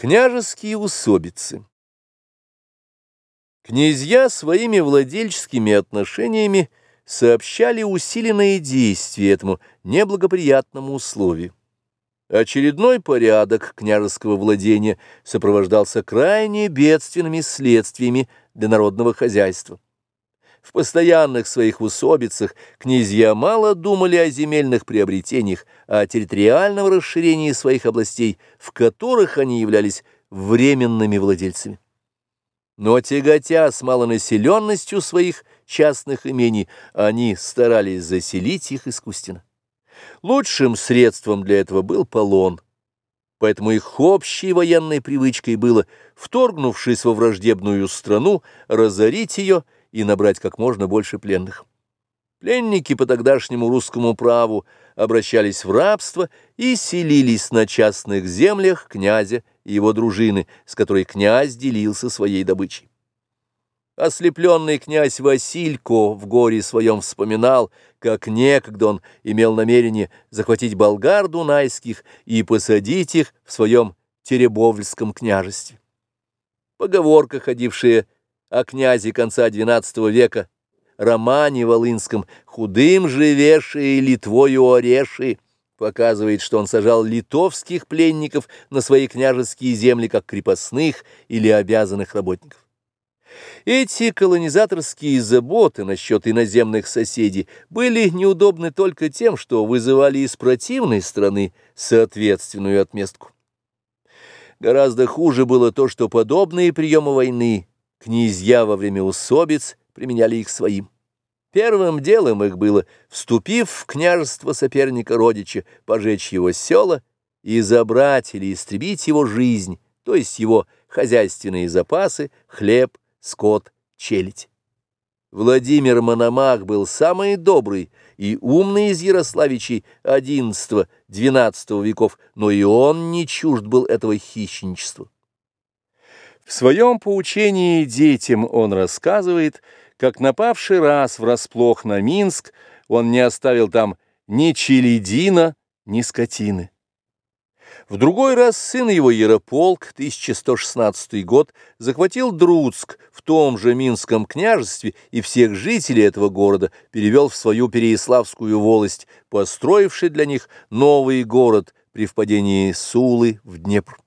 Княжеские усобицы Князья своими владельческими отношениями сообщали усиленные действия этому неблагоприятному условию. Очередной порядок княжеского владения сопровождался крайне бедственными следствиями для народного хозяйства. В постоянных своих усобицах князья мало думали о земельных приобретениях, а о территориальном расширении своих областей, в которых они являлись временными владельцами. Но тяготя с малонаселенностью своих частных имений, они старались заселить их искусственно. Лучшим средством для этого был полон, поэтому их общей военной привычкой было, вторгнувшись во враждебную страну, разорить ее и набрать как можно больше пленных. Пленники по тогдашнему русскому праву обращались в рабство и селились на частных землях князя и его дружины, с которой князь делился своей добычей. Ослепленный князь Василько в горе своем вспоминал, как некогда он имел намерение захватить болгар дунайских и посадить их в своем Теребовльском княжестве. Поговорка, ходившая о князе конца XII века, Романе Волынском, худым живеши, Литвою ореши, показывает, что он сажал литовских пленников на свои княжеские земли как крепостных или обязанных работников. Эти колонизаторские заботы насчет иноземных соседей были неудобны только тем, что вызывали из противной страны соответственную отместку. Гораздо хуже было то, что подобные приемы войны князья во время усобиц применяли их своим. Первым делом их было, вступив в княжество соперника родича, пожечь его села и забрать или истребить его жизнь, то есть его хозяйственные запасы, хлеб, скот, челядь. Владимир Мономах был самый добрый и умный из Ярославичей XI-XII веков, но и он не чужд был этого хищничества. В своем поучении детям он рассказывает, как напавший раз врасплох на Минск, он не оставил там ни челядина, ни скотины. В другой раз сын его Ярополк, 1116 год, захватил Друцк в том же Минском княжестве и всех жителей этого города перевел в свою Переяславскую волость, построивший для них новый город при впадении Сулы в Днепр.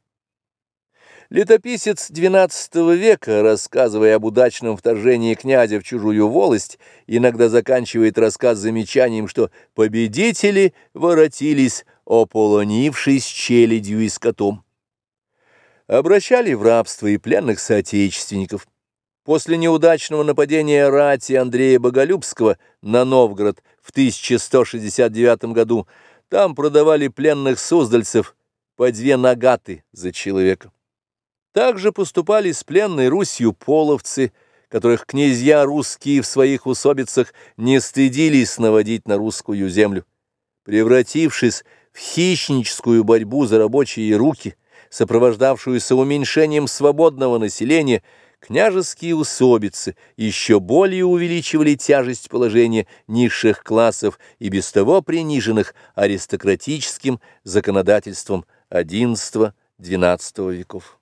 Летописец XII века, рассказывая об удачном вторжении князя в чужую волость, иногда заканчивает рассказ замечанием, что победители воротились, ополонившись челядью и скотом. Обращали в рабство и пленных соотечественников. После неудачного нападения рати Андрея Боголюбского на Новгород в 1169 году там продавали пленных суздальцев по две нагаты за человека. Также поступали с пленной Русью половцы, которых князья русские в своих усобицах не стыдились наводить на русскую землю. Превратившись в хищническую борьбу за рабочие руки, сопровождавшуюся уменьшением свободного населения, княжеские усобицы еще более увеличивали тяжесть положения низших классов и без того приниженных аристократическим законодательством XI-XII веков.